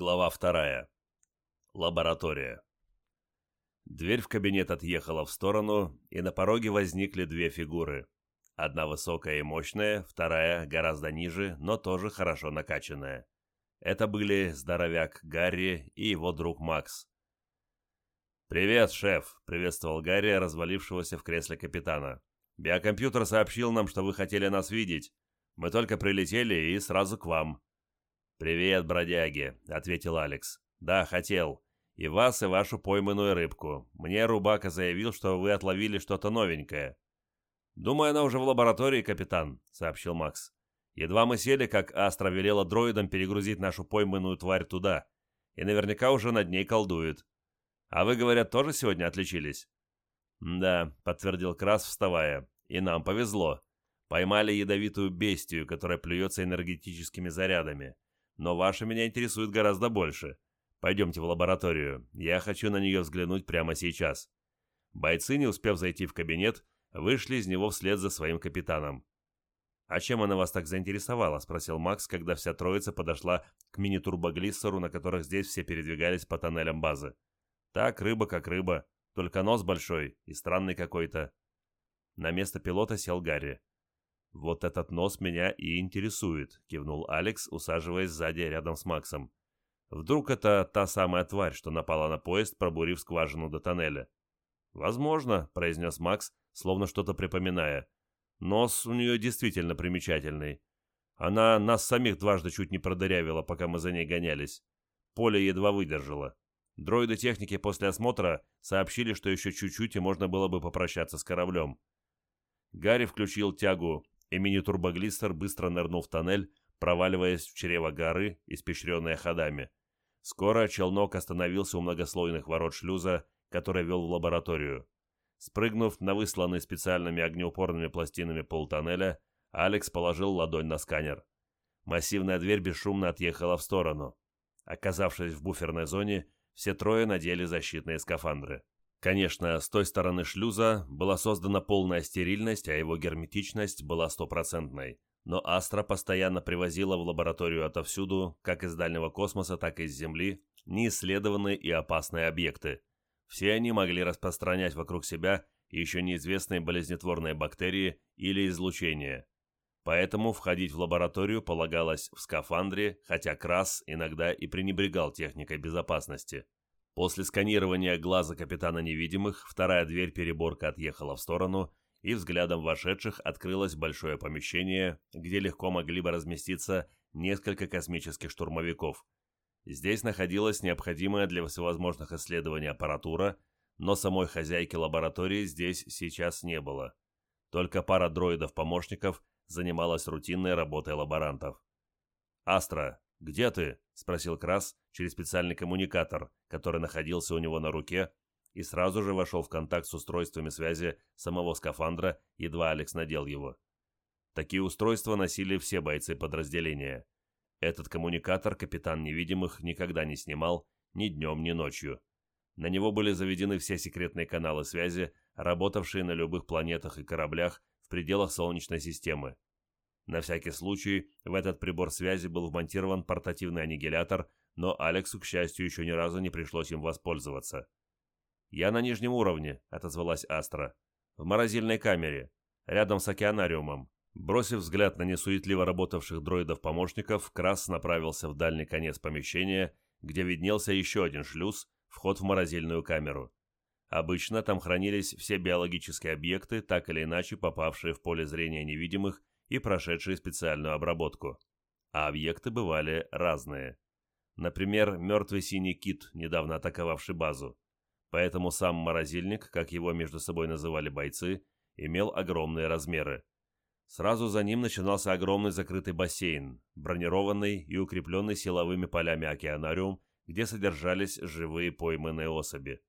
Глава вторая. Лаборатория. Дверь в кабинет отъехала в сторону, и на пороге возникли две фигуры. Одна высокая и мощная, вторая гораздо ниже, но тоже хорошо накачанная. Это были здоровяк Гарри и его друг Макс. «Привет, шеф!» — приветствовал Гарри, развалившегося в кресле капитана. «Биокомпьютер сообщил нам, что вы хотели нас видеть. Мы только прилетели и сразу к вам». «Привет, бродяги», — ответил Алекс. «Да, хотел. И вас, и вашу пойманную рыбку. Мне Рубака заявил, что вы отловили что-то новенькое». «Думаю, она уже в лаборатории, капитан», — сообщил Макс. «Едва мы сели, как Астра велела дроидам перегрузить нашу пойманную тварь туда. И наверняка уже над ней колдует. А вы, говорят, тоже сегодня отличились?» «Да», — подтвердил Крас, вставая. «И нам повезло. Поймали ядовитую бестию, которая плюется энергетическими зарядами. Но ваша меня интересует гораздо больше. Пойдемте в лабораторию. Я хочу на нее взглянуть прямо сейчас». Бойцы, не успев зайти в кабинет, вышли из него вслед за своим капитаном. «А чем она вас так заинтересовала?» – спросил Макс, когда вся троица подошла к мини-турбоглиссеру, на которых здесь все передвигались по тоннелям базы. «Так, рыба как рыба, только нос большой и странный какой-то». На место пилота сел Гарри. «Вот этот нос меня и интересует», — кивнул Алекс, усаживаясь сзади рядом с Максом. «Вдруг это та самая тварь, что напала на поезд, пробурив скважину до тоннеля?» «Возможно», — произнес Макс, словно что-то припоминая. «Нос у нее действительно примечательный. Она нас самих дважды чуть не продырявила, пока мы за ней гонялись. Поле едва выдержало. Дроиды техники после осмотра сообщили, что еще чуть-чуть и можно было бы попрощаться с кораблем. Гарри включил тягу и мини-турбоглистер быстро нырнул в тоннель, проваливаясь в чрево горы, испещренное ходами. Скоро челнок остановился у многослойных ворот шлюза, который вел в лабораторию. Спрыгнув на высланный специальными огнеупорными пластинами полтоннеля, Алекс положил ладонь на сканер. Массивная дверь бесшумно отъехала в сторону. Оказавшись в буферной зоне, все трое надели защитные скафандры. Конечно, с той стороны шлюза была создана полная стерильность, а его герметичность была стопроцентной. Но Астра постоянно привозила в лабораторию отовсюду, как из дальнего космоса, так и из Земли, неисследованные и опасные объекты. Все они могли распространять вокруг себя еще неизвестные болезнетворные бактерии или излучения. Поэтому входить в лабораторию полагалось в скафандре, хотя Крас иногда и пренебрегал техникой безопасности. После сканирования глаза капитана невидимых вторая дверь переборка отъехала в сторону, и взглядом вошедших открылось большое помещение, где легко могли бы разместиться несколько космических штурмовиков. Здесь находилась необходимая для всевозможных исследований аппаратура, но самой хозяйки лаборатории здесь сейчас не было. Только пара дроидов-помощников занималась рутинной работой лаборантов. «Астра, где ты?» — спросил Крас через специальный коммуникатор, который находился у него на руке, и сразу же вошел в контакт с устройствами связи самого скафандра, едва Алекс надел его. Такие устройства носили все бойцы подразделения. Этот коммуникатор капитан невидимых никогда не снимал ни днем, ни ночью. На него были заведены все секретные каналы связи, работавшие на любых планетах и кораблях в пределах Солнечной системы. На всякий случай в этот прибор связи был вмонтирован портативный аннигилятор, но Алексу, к счастью, еще ни разу не пришлось им воспользоваться. «Я на нижнем уровне», — отозвалась Астра. «В морозильной камере, рядом с океанариумом». Бросив взгляд на несуетливо работавших дроидов-помощников, Крас направился в дальний конец помещения, где виднелся еще один шлюз, вход в морозильную камеру. Обычно там хранились все биологические объекты, так или иначе попавшие в поле зрения невидимых и прошедшие специальную обработку. А объекты бывали разные. Например, мертвый синий кит, недавно атаковавший базу. Поэтому сам морозильник, как его между собой называли бойцы, имел огромные размеры. Сразу за ним начинался огромный закрытый бассейн, бронированный и укрепленный силовыми полями океанариум, где содержались живые пойманные особи.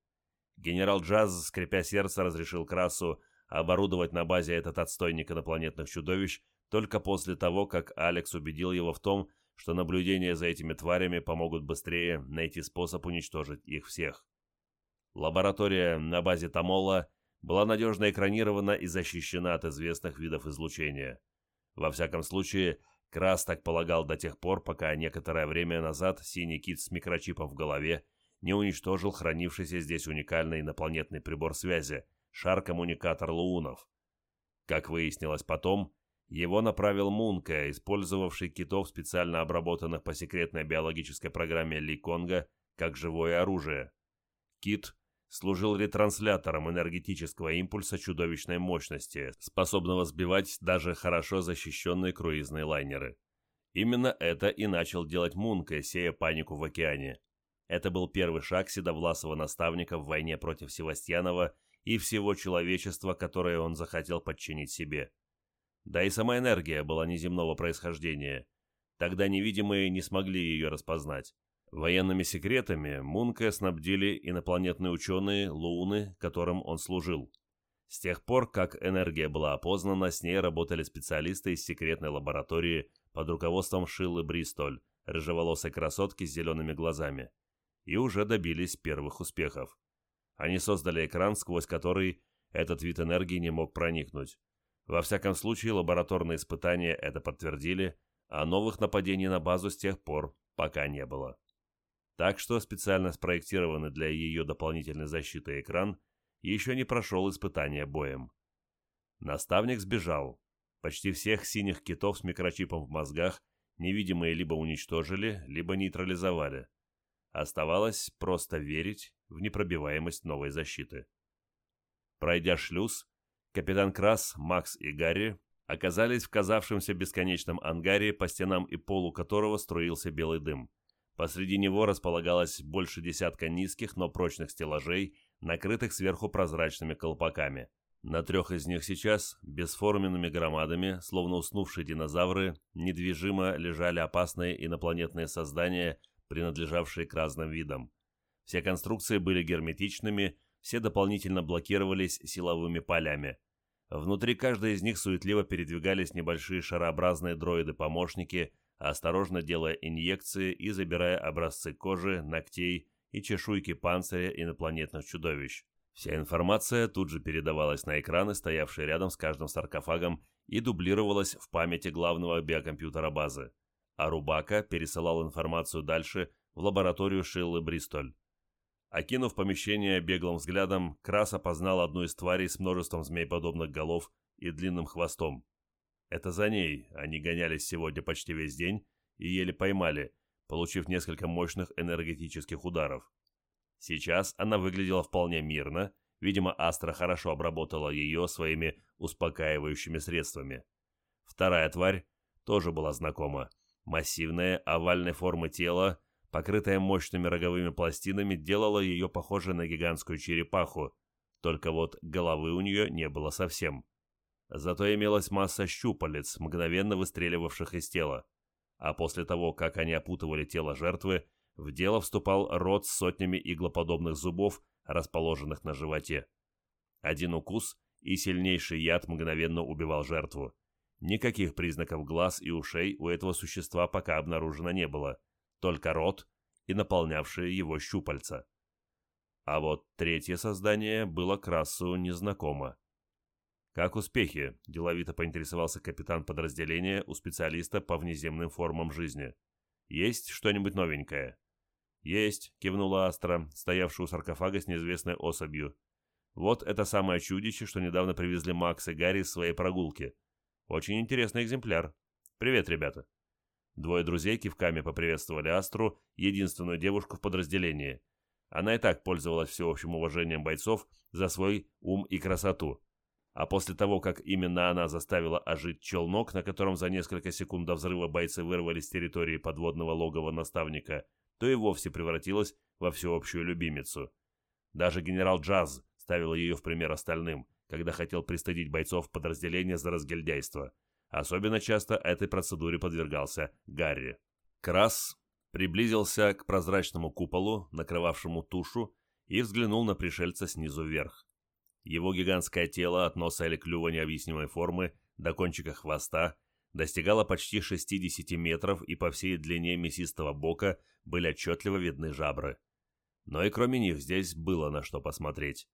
Генерал Джаз, скрипя сердце, разрешил Красу оборудовать на базе этот отстойник инопланетных чудовищ только после того, как Алекс убедил его в том, что наблюдения за этими тварями помогут быстрее найти способ уничтожить их всех. Лаборатория на базе Тамола была надежно экранирована и защищена от известных видов излучения. Во всяком случае, Крас так полагал до тех пор, пока некоторое время назад синий кит с микрочипом в голове не уничтожил хранившийся здесь уникальный инопланетный прибор связи, шар-коммуникатор Луунов. Как выяснилось потом, его направил Мунка, использовавший китов, специально обработанных по секретной биологической программе Ли Конга, как живое оружие. Кит служил ретранслятором энергетического импульса чудовищной мощности, способного сбивать даже хорошо защищенные круизные лайнеры. Именно это и начал делать Мунка, сея панику в океане. Это был первый шаг седовласого наставника в войне против Севастьянова и всего человечества, которое он захотел подчинить себе. Да и сама энергия была неземного происхождения. Тогда невидимые не смогли ее распознать. Военными секретами Мунка снабдили инопланетные ученые Луны, которым он служил. С тех пор, как энергия была опознана, с ней работали специалисты из секретной лаборатории под руководством Шиллы Бристоль, рыжеволосой красотки с зелеными глазами и уже добились первых успехов. Они создали экран, сквозь который этот вид энергии не мог проникнуть. Во всяком случае, лабораторные испытания это подтвердили, а новых нападений на базу с тех пор пока не было. Так что специально спроектированный для ее дополнительной защиты экран еще не прошел испытания боем. Наставник сбежал. Почти всех синих китов с микрочипом в мозгах невидимые либо уничтожили, либо нейтрализовали. Оставалось просто верить в непробиваемость новой защиты. Пройдя шлюз, капитан Крас, Макс и Гарри оказались в казавшемся бесконечном ангаре, по стенам и полу которого струился белый дым. Посреди него располагалось больше десятка низких, но прочных стеллажей, накрытых сверху прозрачными колпаками. На трех из них сейчас, бесформенными громадами, словно уснувшие динозавры, недвижимо лежали опасные инопланетные создания принадлежавшие к разным видам. Все конструкции были герметичными, все дополнительно блокировались силовыми полями. Внутри каждой из них суетливо передвигались небольшие шарообразные дроиды-помощники, осторожно делая инъекции и забирая образцы кожи, ногтей и чешуйки панциря инопланетных чудовищ. Вся информация тут же передавалась на экраны, стоявшие рядом с каждым саркофагом, и дублировалась в памяти главного биокомпьютера базы а Рубака пересылал информацию дальше в лабораторию Шиллы Бристоль. Окинув помещение беглым взглядом, Крас опознал одну из тварей с множеством змей-подобных голов и длинным хвостом. Это за ней они гонялись сегодня почти весь день и еле поймали, получив несколько мощных энергетических ударов. Сейчас она выглядела вполне мирно, видимо, Астра хорошо обработала ее своими успокаивающими средствами. Вторая тварь тоже была знакома. Массивное овальной формы тело, покрытое мощными роговыми пластинами, делало ее похожей на гигантскую черепаху, только вот головы у нее не было совсем. Зато имелась масса щупалец, мгновенно выстреливавших из тела. А после того, как они опутывали тело жертвы, в дело вступал рот с сотнями иглоподобных зубов, расположенных на животе. Один укус и сильнейший яд мгновенно убивал жертву. Никаких признаков глаз и ушей у этого существа пока обнаружено не было, только рот и наполнявшие его щупальца. А вот третье создание было Красу незнакомо. «Как успехи?» – деловито поинтересовался капитан подразделения у специалиста по внеземным формам жизни. «Есть что-нибудь новенькое?» «Есть», – кивнула Астра, стоявшая у саркофага с неизвестной особью. «Вот это самое чудище, что недавно привезли Макс и Гарри с своей прогулки. Очень интересный экземпляр. Привет, ребята. Двое друзей кивками поприветствовали Астру, единственную девушку в подразделении. Она и так пользовалась всеобщим уважением бойцов за свой ум и красоту. А после того, как именно она заставила ожить челнок, на котором за несколько секунд до взрыва бойцы вырвались с территории подводного логова наставника, то и вовсе превратилась во всеобщую любимицу. Даже генерал Джаз ставил ее в пример остальным – когда хотел пристыдить бойцов подразделения за разгильдяйство. Особенно часто этой процедуре подвергался Гарри. Крас приблизился к прозрачному куполу, накрывавшему тушу, и взглянул на пришельца снизу вверх. Его гигантское тело от носа или клюва необъяснимой формы до кончика хвоста достигало почти 60 метров, и по всей длине мясистого бока были отчетливо видны жабры. Но и кроме них здесь было на что посмотреть.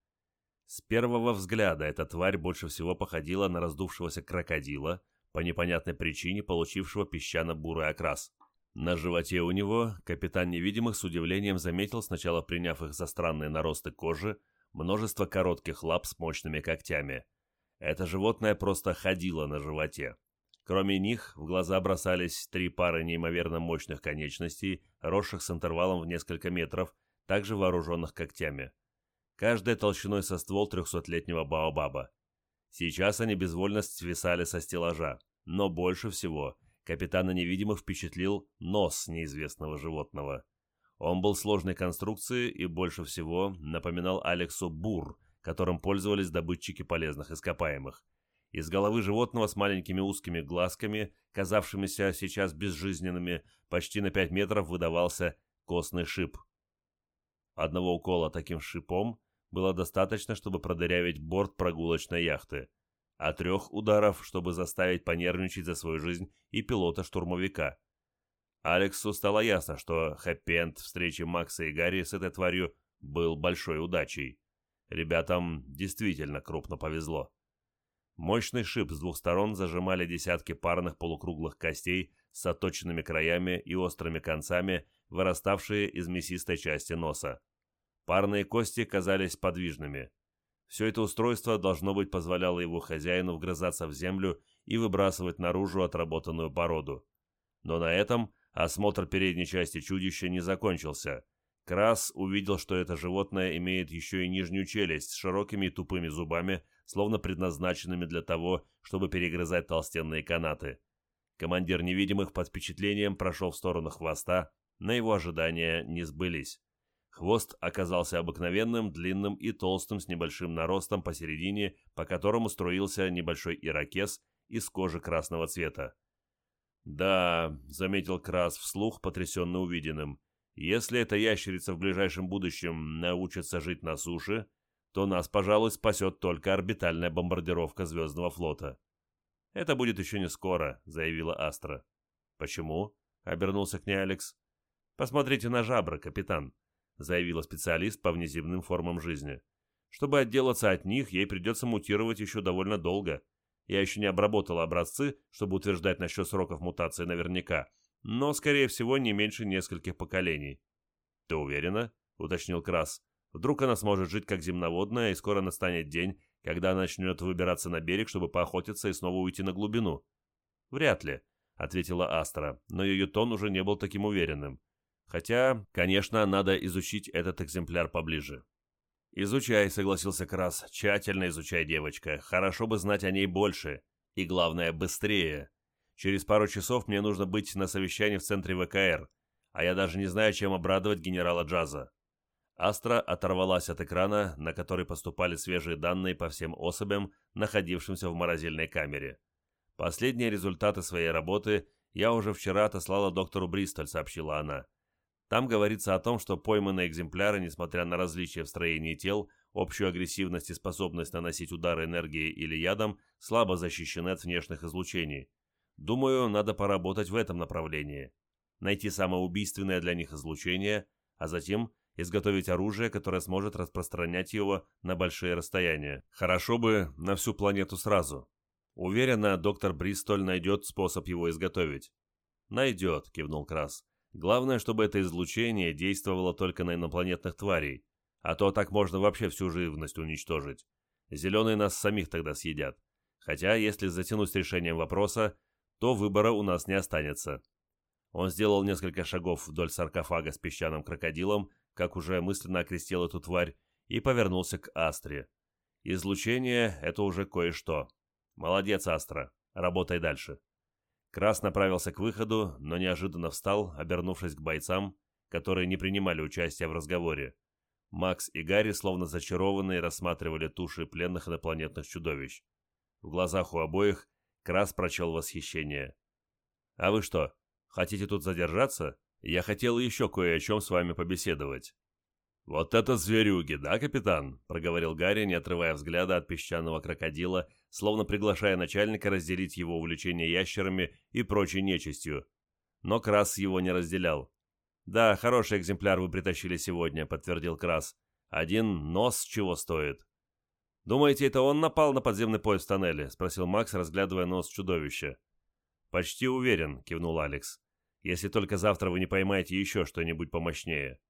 С первого взгляда эта тварь больше всего походила на раздувшегося крокодила, по непонятной причине получившего песчано-бурый окрас. На животе у него капитан невидимых с удивлением заметил, сначала приняв их за странные наросты кожи, множество коротких лап с мощными когтями. Это животное просто ходило на животе. Кроме них, в глаза бросались три пары неимоверно мощных конечностей, росших с интервалом в несколько метров, также вооруженных когтями. Каждая толщиной со ствол трехсотлетнего баобаба. Сейчас они безвольно свисали со стеллажа, но больше всего капитана невидимых впечатлил нос неизвестного животного. Он был сложной конструкции и больше всего напоминал Алексу бур, которым пользовались добытчики полезных ископаемых – из головы животного с маленькими узкими глазками, казавшимися сейчас безжизненными, почти на 5 метров выдавался костный шип. Одного укола таким шипом было достаточно, чтобы продырявить борт прогулочной яхты, а трех ударов, чтобы заставить понервничать за свою жизнь и пилота-штурмовика. Алексу стало ясно, что хэппи-энд встречи Макса и Гарри с этой тварью был большой удачей. Ребятам действительно крупно повезло. Мощный шип с двух сторон зажимали десятки парных полукруглых костей с оточенными краями и острыми концами, выраставшие из мясистой части носа. Парные кости казались подвижными. Все это устройство, должно быть, позволяло его хозяину вгрызаться в землю и выбрасывать наружу отработанную породу. Но на этом осмотр передней части чудища не закончился. Крас увидел, что это животное имеет еще и нижнюю челюсть с широкими и тупыми зубами, словно предназначенными для того, чтобы перегрызать толстенные канаты. Командир невидимых под впечатлением прошел в сторону хвоста, но его ожидания не сбылись. Хвост оказался обыкновенным, длинным и толстым с небольшим наростом посередине, по которому струился небольшой ирокез из кожи красного цвета. «Да», — заметил Крас вслух, потрясенно увиденным, — «если эта ящерица в ближайшем будущем научится жить на суше, то нас, пожалуй, спасет только орбитальная бомбардировка Звездного флота. «Это будет еще не скоро», — заявила Астра. «Почему?» — обернулся к ней Алекс. «Посмотрите на жабры, капитан», — заявила специалист по внеземным формам жизни. «Чтобы отделаться от них, ей придется мутировать еще довольно долго. Я еще не обработала образцы, чтобы утверждать насчет сроков мутации наверняка, но, скорее всего, не меньше нескольких поколений». «Ты уверена?» — уточнил Крас. Вдруг она сможет жить как земноводная, и скоро настанет день, когда она начнет выбираться на берег, чтобы поохотиться и снова уйти на глубину. «Вряд ли», — ответила Астра, но ее тон уже не был таким уверенным. Хотя, конечно, надо изучить этот экземпляр поближе. «Изучай», — согласился Крас, — «тщательно изучай, девочка. Хорошо бы знать о ней больше. И, главное, быстрее. Через пару часов мне нужно быть на совещании в центре ВКР, а я даже не знаю, чем обрадовать генерала Джаза. Астра оторвалась от экрана, на который поступали свежие данные по всем особям, находившимся в морозильной камере. Последние результаты своей работы я уже вчера отослала доктору Бристоль, сообщила она. Там говорится о том, что пойманные экземпляры, несмотря на различия в строении тел, общую агрессивность и способность наносить удары энергией или ядом, слабо защищены от внешних излучений. Думаю, надо поработать в этом направлении. Найти самоубийственное для них излучение, а затем – изготовить оружие, которое сможет распространять его на большие расстояния. Хорошо бы на всю планету сразу. Уверена, доктор Бристоль найдет способ его изготовить. «Найдет», — кивнул Крас. «Главное, чтобы это излучение действовало только на инопланетных тварей, а то так можно вообще всю живность уничтожить. Зеленые нас самих тогда съедят. Хотя, если затянуть с решением вопроса, то выбора у нас не останется». Он сделал несколько шагов вдоль саркофага с песчаным крокодилом, как уже мысленно окрестил эту тварь, и повернулся к Астре. Излучение — это уже кое-что. Молодец, Астра, работай дальше. Крас направился к выходу, но неожиданно встал, обернувшись к бойцам, которые не принимали участия в разговоре. Макс и Гарри, словно зачарованные, рассматривали туши пленных инопланетных чудовищ. В глазах у обоих Крас прочел восхищение. «А вы что, хотите тут задержаться?» Я хотел еще кое о чем с вами побеседовать». «Вот это зверюги, да, капитан?» — проговорил Гарри, не отрывая взгляда от песчаного крокодила, словно приглашая начальника разделить его увлечение ящерами и прочей нечистью. Но Крас его не разделял. «Да, хороший экземпляр вы притащили сегодня», — подтвердил Крас. «Один нос чего стоит?» «Думаете, это он напал на подземный поезд в тоннеле?» — спросил Макс, разглядывая нос чудовища. «Почти уверен», — кивнул Алекс. «Если только завтра вы не поймаете еще что-нибудь помощнее».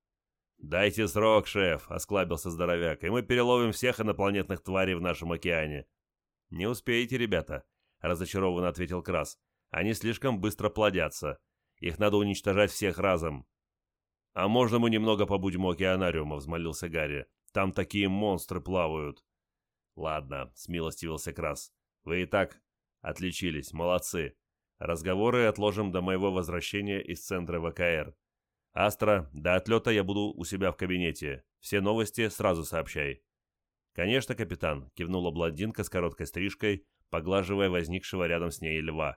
«Дайте срок, шеф», — осклабился здоровяк, «и мы переловим всех инопланетных тварей в нашем океане». «Не успеете, ребята», — разочарованно ответил Крас. «Они слишком быстро плодятся. Их надо уничтожать всех разом». «А можно мы немного побудем у океанариума?» — взмолился Гарри. «Там такие монстры плавают». «Ладно», — смилостивился Крас. «Вы и так отличились. Молодцы. Разговоры отложим до моего возвращения из центра ВКР. Астра, до отлета я буду у себя в кабинете. Все новости сразу сообщай». «Конечно, капитан», — кивнула блондинка с короткой стрижкой, поглаживая возникшего рядом с ней льва.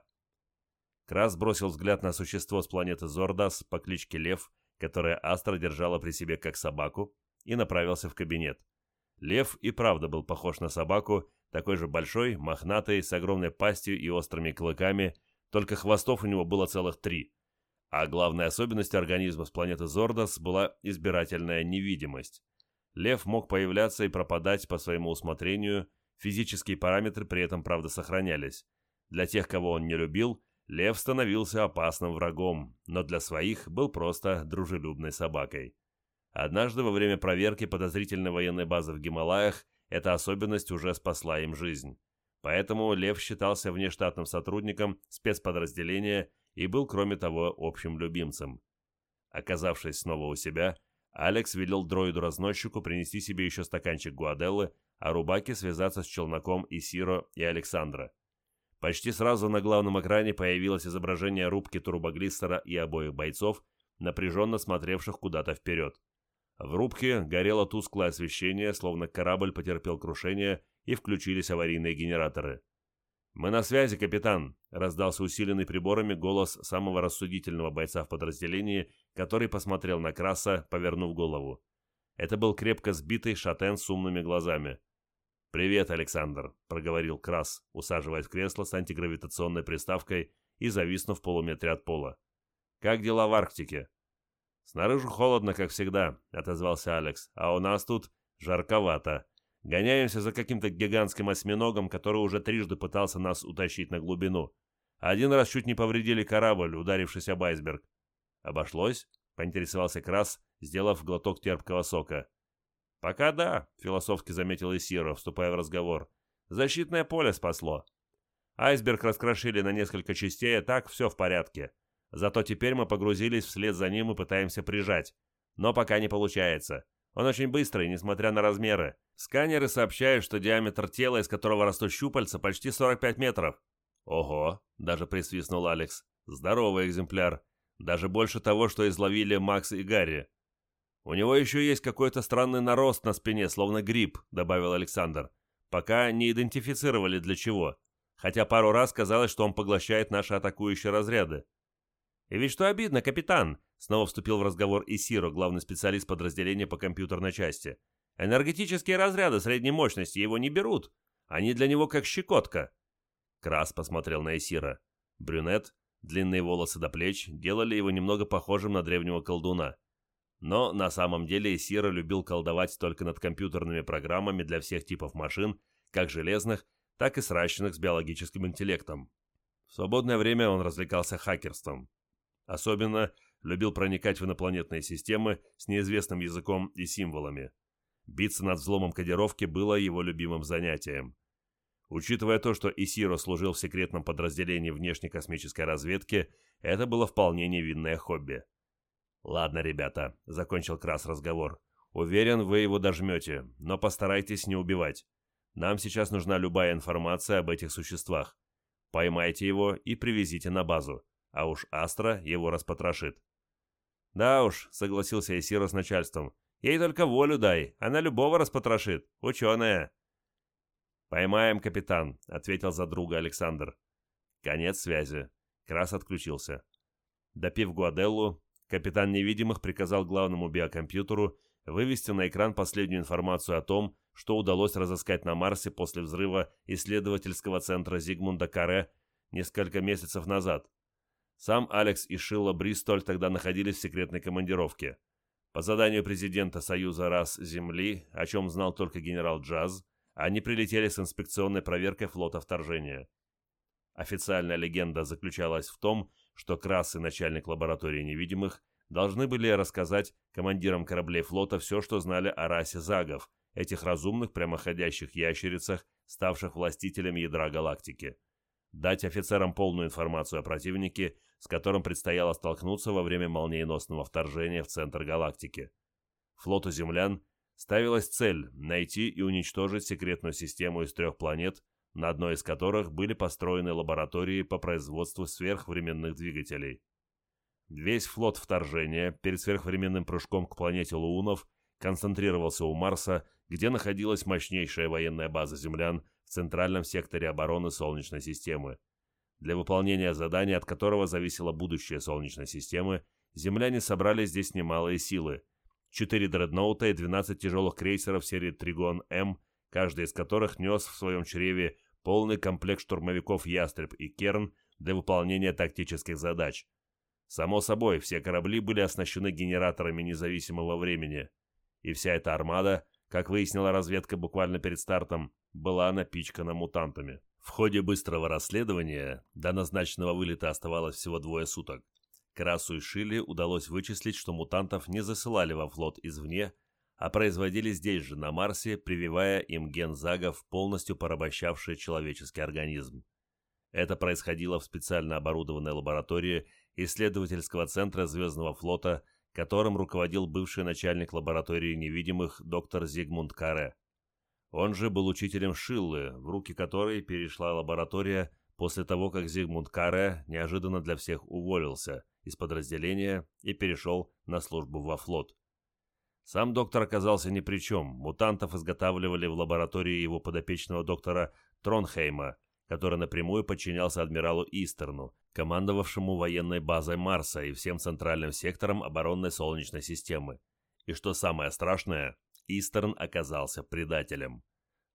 Крас бросил взгляд на существо с планеты Зордас по кличке Лев, которое Астра держала при себе как собаку, и направился в кабинет. Лев и правда был похож на собаку, такой же большой, мохнатый, с огромной пастью и острыми клыками, только хвостов у него было целых три. А главной особенностью организма с планеты Зордас была избирательная невидимость. Лев мог появляться и пропадать по своему усмотрению, физические параметры при этом, правда, сохранялись. Для тех, кого он не любил, лев становился опасным врагом, но для своих был просто дружелюбной собакой. Однажды во время проверки подозрительной военной базы в Гималаях эта особенность уже спасла им жизнь. Поэтому Лев считался внештатным сотрудником спецподразделения и был, кроме того, общим любимцем. Оказавшись снова у себя, Алекс велел дроиду-разносчику принести себе еще стаканчик гуаделлы, а Рубаке связаться с Челноком и Сиро и Александра. Почти сразу на главном экране появилось изображение рубки турбоглиссера и обоих бойцов, напряженно смотревших куда-то вперед. В рубке горело тусклое освещение, словно корабль потерпел крушение, и включились аварийные генераторы. «Мы на связи, капитан», — раздался усиленный приборами голос самого рассудительного бойца в подразделении, который посмотрел на Краса, повернув голову. Это был крепко сбитый шатен с умными глазами. «Привет, Александр», — проговорил Крас, усаживаясь в кресло с антигравитационной приставкой и зависнув в полуметре от пола. «Как дела в Арктике?» «Снаружи холодно, как всегда», — отозвался Алекс, «а у нас тут жарковато. Гоняемся за каким-то гигантским осьминогом, который уже трижды пытался нас утащить на глубину. Один раз чуть не повредили корабль, ударившись об айсберг. Обошлось? Поинтересовался Крас, сделав глоток терпкого сока. «Пока да», — философски заметил Исиро, вступая в разговор. «Защитное поле спасло. Айсберг раскрошили на несколько частей, а так все в порядке. Зато теперь мы погрузились вслед за ним и пытаемся прижать. Но пока не получается. Он очень быстрый, несмотря на размеры. Сканеры сообщают, что диаметр тела, из которого растут щупальца, почти 45 метров. Ого, даже присвистнул Алекс. Здоровый экземпляр. Даже больше того, что изловили Макс и Гарри. У него еще есть какой-то странный нарост на спине, словно гриб, добавил Александр. Пока не идентифицировали для чего. Хотя пару раз казалось, что он поглощает наши атакующие разряды. «И ведь что обидно, капитан!» Снова вступил в разговор Исиро, главный специалист подразделения по компьютерной части. «Энергетические разряды средней мощности его не берут. Они для него как щекотка». Крас посмотрел на Исира. Брюнет, длинные волосы до плеч, делали его немного похожим на древнего колдуна. Но на самом деле Исира любил колдовать только над компьютерными программами для всех типов машин, как железных, так и сращенных с биологическим интеллектом. В свободное время он развлекался хакерством. Особенно любил проникать в инопланетные системы с неизвестным языком и символами. Биться над взломом кодировки было его любимым занятием. Учитывая то, что Исиро служил в секретном подразделении внешней космической разведки, это было вполне невинное хобби. «Ладно, ребята», — закончил Крас разговор. «Уверен, вы его дожмете, но постарайтесь не убивать. Нам сейчас нужна любая информация об этих существах. Поймайте его и привезите на базу а уж Астра его распотрошит. «Да уж», — согласился Исиро с начальством, — «ей только волю дай, она любого распотрошит, ученая». «Поймаем, капитан», — ответил за друга Александр. Конец связи. Крас отключился. Допив Гуаделлу, капитан невидимых приказал главному биокомпьютеру вывести на экран последнюю информацию о том, что удалось разыскать на Марсе после взрыва исследовательского центра Зигмунда Каре несколько месяцев назад. Сам Алекс и Шилла Бристоль тогда находились в секретной командировке. По заданию президента Союза рас Земли, о чем знал только генерал Джаз, они прилетели с инспекционной проверкой флота вторжения. Официальная легенда заключалась в том, что Крас и начальник лаборатории невидимых должны были рассказать командирам кораблей флота все, что знали о расе загов, этих разумных прямоходящих ящерицах, ставших властителями ядра галактики. Дать офицерам полную информацию о противнике, с которым предстояло столкнуться во время молниеносного вторжения в центр галактики. Флоту землян ставилась цель найти и уничтожить секретную систему из трех планет, на одной из которых были построены лаборатории по производству сверхвременных двигателей. Весь флот вторжения перед сверхвременным прыжком к планете Луунов концентрировался у Марса, где находилась мощнейшая военная база землян в центральном секторе обороны Солнечной системы. Для выполнения задания, от которого зависело будущее Солнечной системы, земляне собрали здесь немалые силы. Четыре дредноута и 12 тяжелых крейсеров серии Тригон-М, каждый из которых нес в своем чреве полный комплект штурмовиков «Ястреб» и «Керн» для выполнения тактических задач – Само собой, все корабли были оснащены генераторами независимого времени, и вся эта армада, как выяснила разведка буквально перед стартом, была напичкана мутантами. В ходе быстрого расследования до назначенного вылета оставалось всего двое суток. Красу и Шилли удалось вычислить, что мутантов не засылали во флот извне, а производили здесь же, на Марсе, прививая им ген загов, полностью порабощавший человеческий организм. Это происходило в специально оборудованной лаборатории исследовательского центра Звездного флота, которым руководил бывший начальник лаборатории невидимых доктор Зигмунд Каре. Он же был учителем Шиллы, в руки которой перешла лаборатория после того, как Зигмунд Каре неожиданно для всех уволился из подразделения и перешел на службу во флот. Сам доктор оказался ни при чем, мутантов изготавливали в лаборатории его подопечного доктора Тронхейма – который напрямую подчинялся адмиралу Истерну, командовавшему военной базой Марса и всем центральным сектором оборонной Солнечной системы. И что самое страшное, Истерн оказался предателем.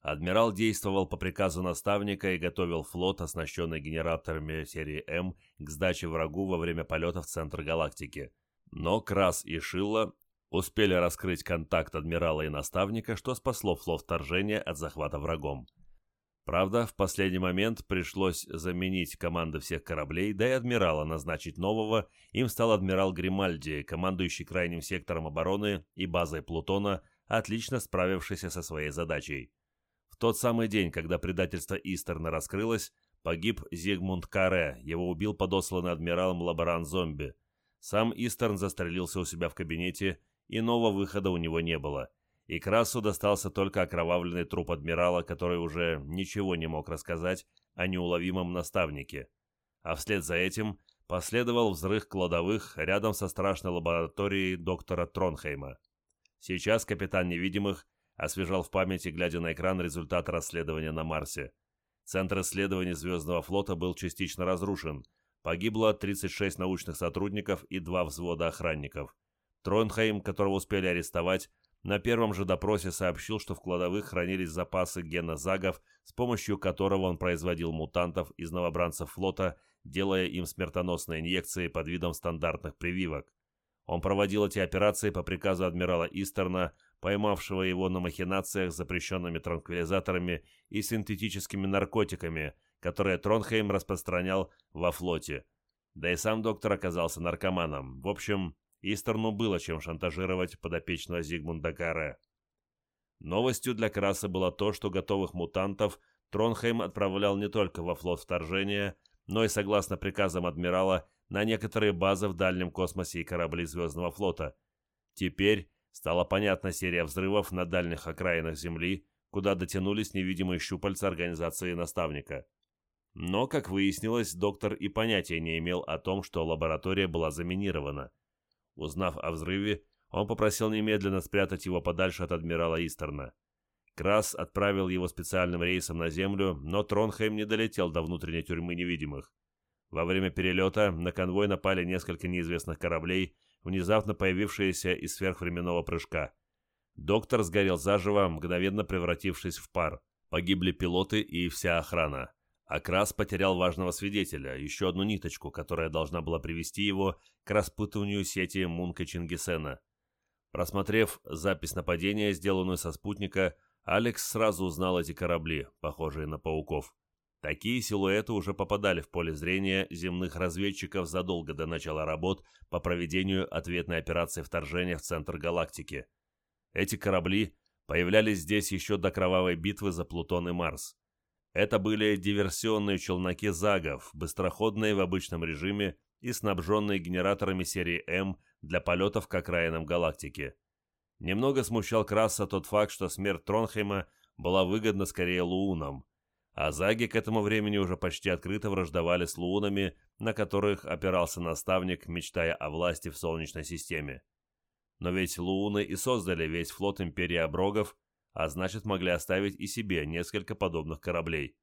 Адмирал действовал по приказу наставника и готовил флот, оснащенный генераторами серии М, к сдаче врагу во время полета в центр галактики. Но Крас и Шилла успели раскрыть контакт адмирала и наставника, что спасло флот вторжения от захвата врагом. Правда, в последний момент пришлось заменить команды всех кораблей, да и адмирала назначить нового. Им стал адмирал Гримальди, командующий крайним сектором обороны и базой Плутона, отлично справившийся со своей задачей. В тот самый день, когда предательство Истерна раскрылось, погиб Зигмунд Каре, его убил подосланный адмиралом Лаборан Зомби. Сам Истерн застрелился у себя в кабинете, и нового выхода у него не было – и Красу достался только окровавленный труп адмирала, который уже ничего не мог рассказать о неуловимом наставнике. А вслед за этим последовал взрыв кладовых рядом со страшной лабораторией доктора Тронхейма. Сейчас капитан невидимых освежал в памяти, глядя на экран, результат расследования на Марсе. Центр исследований Звездного флота был частично разрушен. Погибло 36 научных сотрудников и два взвода охранников. Тронхейм, которого успели арестовать, на первом же допросе сообщил, что в кладовых хранились запасы гена загов, с помощью которого он производил мутантов из новобранцев флота, делая им смертоносные инъекции под видом стандартных прививок. Он проводил эти операции по приказу адмирала Истерна, поймавшего его на махинациях с запрещенными транквилизаторами и синтетическими наркотиками, которые Тронхейм распространял во флоте. Да и сам доктор оказался наркоманом. В общем, Истерну было чем шантажировать подопечного Зигмунда Каре. Новостью для Краса было то, что готовых мутантов Тронхейм отправлял не только во флот вторжения, но и, согласно приказам адмирала, на некоторые базы в дальнем космосе и корабли Звездного флота. Теперь стала понятна серия взрывов на дальних окраинах Земли, куда дотянулись невидимые щупальца организации наставника. Но, как выяснилось, доктор и понятия не имел о том, что лаборатория была заминирована – Узнав о взрыве, он попросил немедленно спрятать его подальше от адмирала Истерна. Крас отправил его специальным рейсом на Землю, но Тронхейм не долетел до внутренней тюрьмы невидимых. Во время перелета на конвой напали несколько неизвестных кораблей, внезапно появившиеся из сверхвременного прыжка. Доктор сгорел заживо, мгновенно превратившись в пар. Погибли пилоты и вся охрана. Акрас потерял важного свидетеля, еще одну ниточку, которая должна была привести его к распутыванию сети Мунка Чингисена. Просмотрев запись нападения, сделанную со спутника, Алекс сразу узнал эти корабли, похожие на пауков. Такие силуэты уже попадали в поле зрения земных разведчиков задолго до начала работ по проведению ответной операции вторжения в центр галактики. Эти корабли появлялись здесь еще до кровавой битвы за Плутон и Марс. Это были диверсионные челноки «Загов», быстроходные в обычном режиме и снабженные генераторами серии М для полетов к окраинам галактики. Немного смущал Краса тот факт, что смерть Тронхейма была выгодна скорее Луунам, а Заги к этому времени уже почти открыто враждовали с Луунами, на которых опирался наставник, мечтая о власти в Солнечной системе. Но ведь Лууны и создали весь флот Империи Оброгов, а значит могли оставить и себе несколько подобных кораблей.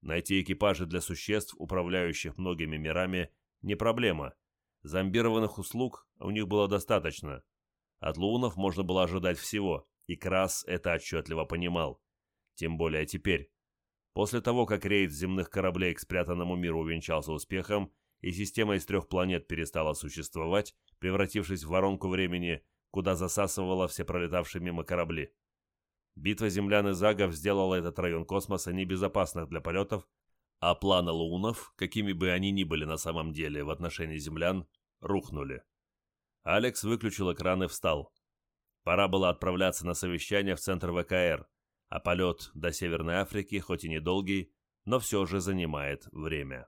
Найти экипажи для существ, управляющих многими мирами, не проблема. Зомбированных услуг у них было достаточно. От лунов можно было ожидать всего, и Крас это отчетливо понимал. Тем более теперь. После того, как рейд земных кораблей к спрятанному миру увенчался успехом, и система из трех планет перестала существовать, превратившись в воронку времени, куда засасывала все пролетавшие мимо корабли. Битва землян и загов сделала этот район космоса небезопасным для полетов, а планы лунов, какими бы они ни были на самом деле в отношении землян, рухнули. Алекс выключил экран и встал. Пора было отправляться на совещание в центр ВКР, а полет до Северной Африки, хоть и недолгий, но все же занимает время.